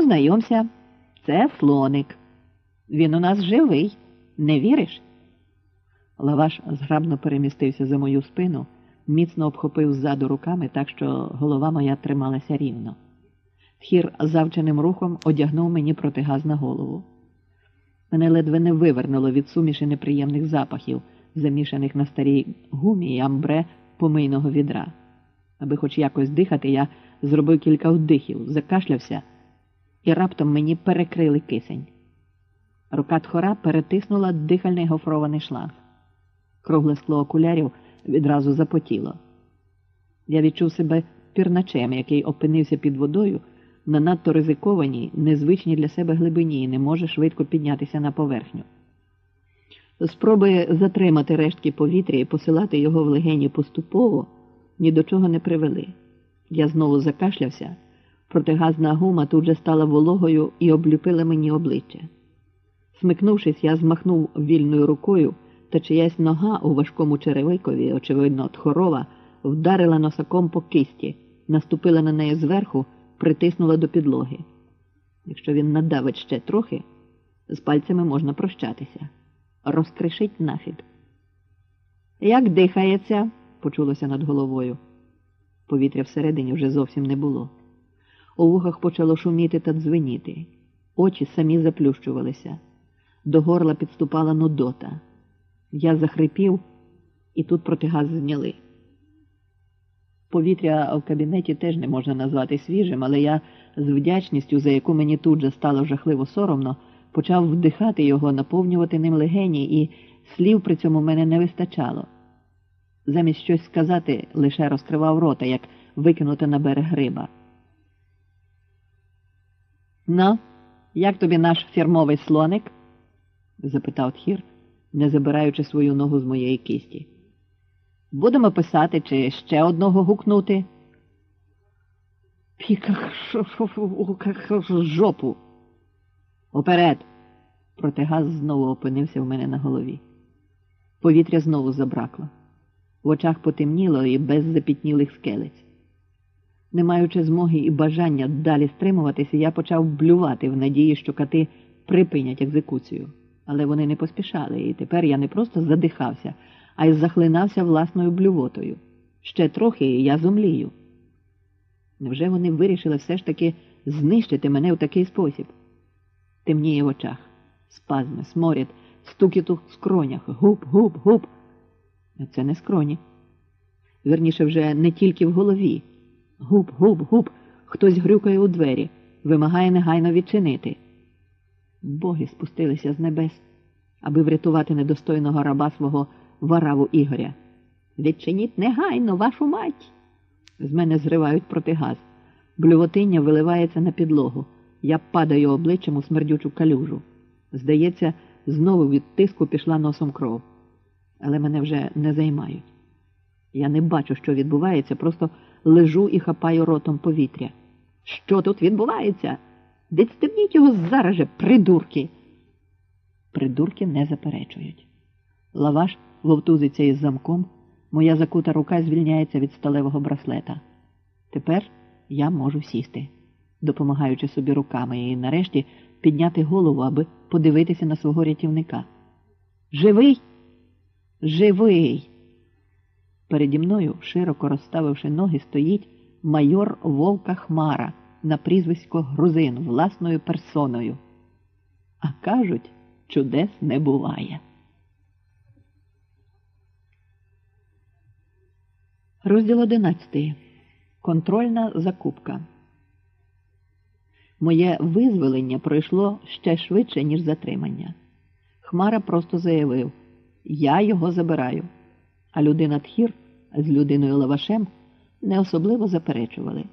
Познайомся, це слоник. Він у нас живий, не віриш? Лаваш зграбно перемістився за мою спину, міцно обхопив ззаду руками, так що голова моя трималася рівно. Тхір завченим рухом одягнув мені протигаз на голову. Мене ледве не вивернуло від суміші неприємних запахів, замішаних на старій гумі і амбре помийного відра. Аби хоч якось дихати, я зробив кілька вдихів, закашлявся, і раптом мені перекрили кисень. Рука тхора перетиснула дихальний гофрований шланг. Кругле скло окулярів відразу запотіло. Я відчув себе пірначем, який опинився під водою на надто ризикованій, незвичній для себе глибині і не може швидко піднятися на поверхню. Спроби затримати рештки повітря і посилати його в легені поступово ні до чого не привели. Я знову закашлявся, протигазна гума тут же стала вологою і обліпила мені обличчя. Смикнувшись, я змахнув вільною рукою, та чиясь нога у важкому черевикові, очевидно, тхорова, вдарила носаком по кисті, наступила на неї зверху, притиснула до підлоги. Якщо він надавить ще трохи, з пальцями можна прощатися. Розкришить нафіг. Як дихається? почулося над головою. Повітря всередині вже зовсім не було. У вухах почало шуміти та дзвеніти, очі самі заплющувалися, до горла підступала нудота. Я захрипів, і тут протигаз зняли. Повітря в кабінеті теж не можна назвати свіжим, але я з вдячністю, за яку мені тут же стало жахливо соромно, почав вдихати його, наповнювати ним легені, і слів при цьому мене не вистачало. Замість щось сказати, лише розкривав рота, як викинути на берег гриба. Ну, як тобі наш фірмовий слоник? запитав тхір, не забираючи свою ногу з моєї кисті. Будемо писати чи ще одного гукнути? Піках жопу. Уперед. Протигаз знову опинився в мене на голові. Повітря знову забракло. В очах потемніло і без запітнілих скелець. Не маючи змоги і бажання далі стримуватися, я почав блювати в надії, що кати припинять екзекуцію. Але вони не поспішали, і тепер я не просто задихався, а й захлинався власною блювотою. Ще трохи і я зумлію. Невже вони вирішили все ж таки знищити мене в такий спосіб? Темніє в очах, спазми, сморід, стукіт у скронях, гуп, гуп, гуп. Це не скроні. Верніше вже не тільки в голові. Гуп, гуп, гуп, хтось грюкає у двері, вимагає негайно відчинити. Боги спустилися з небес, аби врятувати недостойного раба свого вараву Ігоря. Відчиніть негайно, вашу мать. З мене зривають протигаз. Блювотиння виливається на підлогу. Я падаю обличчям у смердючу калюжу. Здається, знову від тиску пішла носом кров. Але мене вже не займають. Я не бачу, що відбувається, просто лежу і хапаю ротом повітря. Що тут відбувається? Відстебніть його зараз же, придурки. Придурки не заперечують. Лаваш вовтузиться із замком, моя закута рука звільняється від сталевого браслета. Тепер я можу сісти, допомагаючи собі руками і нарешті підняти голову, аби подивитися на свого рятівника. Живий? Живий. Переді мною, широко розставивши ноги, стоїть майор Вовка Хмара на прізвисько Грузин власною персоною. А кажуть, чудес не буває. Розділ одинадцятий. Контрольна закупка. Моє визволення пройшло ще швидше, ніж затримання. Хмара просто заявив Я його забираю. А людина Тхір з людиною Лавашем не особливо заперечували.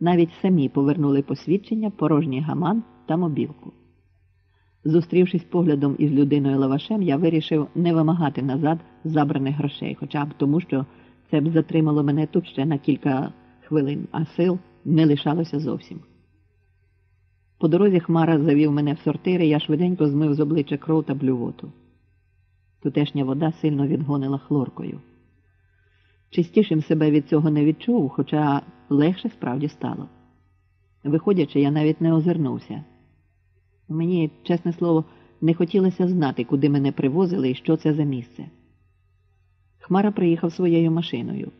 Навіть самі повернули посвідчення, порожній гаман та мобілку. Зустрівшись поглядом із людиною Лавашем, я вирішив не вимагати назад забраних грошей, хоча б тому, що це б затримало мене тут ще на кілька хвилин, а сил не лишалося зовсім. По дорозі Хмара завів мене в сортири, я швиденько змив з обличчя кров та блювоту. Тутешня вода сильно відгонила хлоркою. Чистішим себе від цього не відчув, хоча легше справді стало. Виходячи, я навіть не озирнувся. Мені, чесне слово, не хотілося знати, куди мене привозили і що це за місце. Хмара приїхав своєю машиною.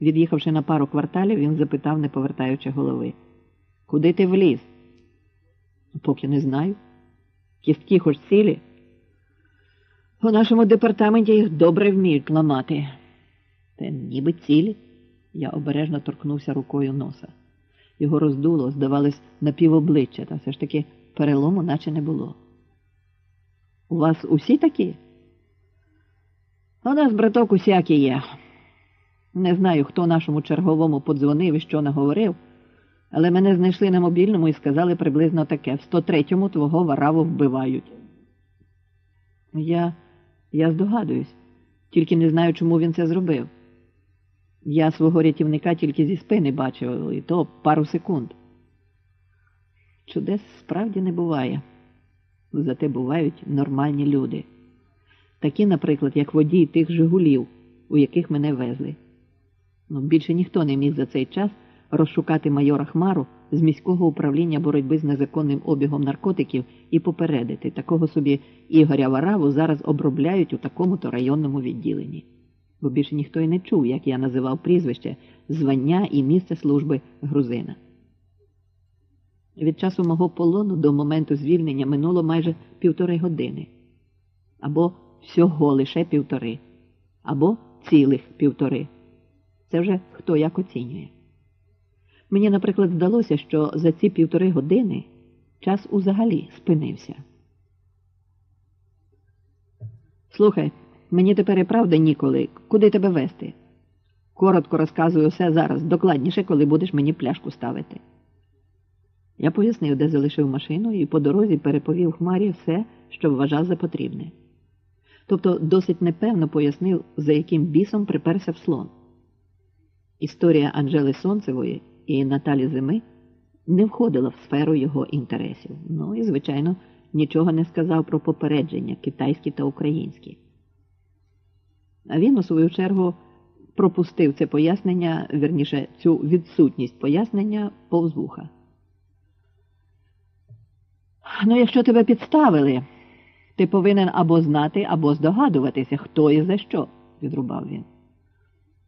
Від'їхавши на пару кварталів, він запитав, не повертаючи голови. Куди ти вліз? Поки не знаю. Кістки хоч цілі. У нашому департаменті їх добре вміють ламати. Та ніби цілі. Я обережно торкнувся рукою носа. Його роздуло, здавалось, напівобличчя, та все ж таки перелому наче не було. У вас усі такі? У нас, браток, усякі є. Не знаю, хто нашому черговому подзвонив і що наговорив, але мене знайшли на мобільному і сказали приблизно таке: в 103-му твого вараву вбивають. Я, я здогадуюсь, тільки не знаю, чому він це зробив. Я свого рятівника тільки зі спини бачив, і то пару секунд. Чудес справді не буває. Зате бувають нормальні люди. Такі, наприклад, як водій тих Жигулів, у яких мене везли. Ну, Більше ніхто не міг за цей час розшукати майора Хмару з міського управління боротьби з незаконним обігом наркотиків і попередити такого собі Ігоря Вараву зараз обробляють у такому-то районному відділенні. Бо більше ніхто і не чув, як я називав прізвище, звання і місце служби грузина. Від часу мого полону до моменту звільнення минуло майже півтори години, або всього лише півтори, або цілих півтори. Це вже хто як оцінює. Мені, наприклад, здалося, що за ці півтори години час узагалі спинився. Слухай, мені тепер і правда ніколи. Куди тебе вести? Коротко розказую все зараз, докладніше, коли будеш мені пляшку ставити. Я пояснив, де залишив машину, і по дорозі переповів Хмарі все, що вважав за потрібне. Тобто досить непевно пояснив, за яким бісом приперся в слон. Історія Анжели Сонцевої і Наталі Зими не входила в сферу його інтересів. Ну і, звичайно, нічого не сказав про попередження китайські та українські. А він, у свою чергу, пропустив це пояснення, верніше, цю відсутність пояснення повз вуха. Ну, якщо тебе підставили, ти повинен або знати, або здогадуватися, хто і за що, відрубав він.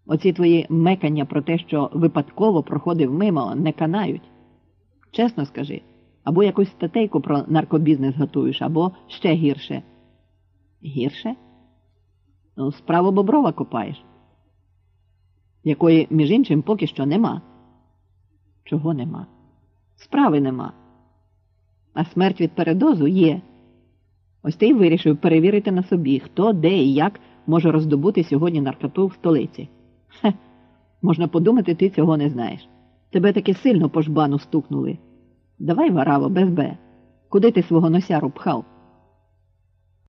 Оці твої мекання про те, що випадково проходив мимо, не канають. Чесно скажи, або якусь статейку про наркобізнес готуєш, або ще гірше. Гірше? Ну, справу Боброва копаєш, якої, між іншим, поки що нема. Чого нема? Справи нема. А смерть від передозу є. Ось ти й вирішив перевірити на собі, хто, де і як може роздобути сьогодні наркоту в столиці. Хе, можна подумати, ти цього не знаєш. Тебе таки сильно по жбану стукнули. Давай, вараво, без бе. Куди ти свого носяру пхав?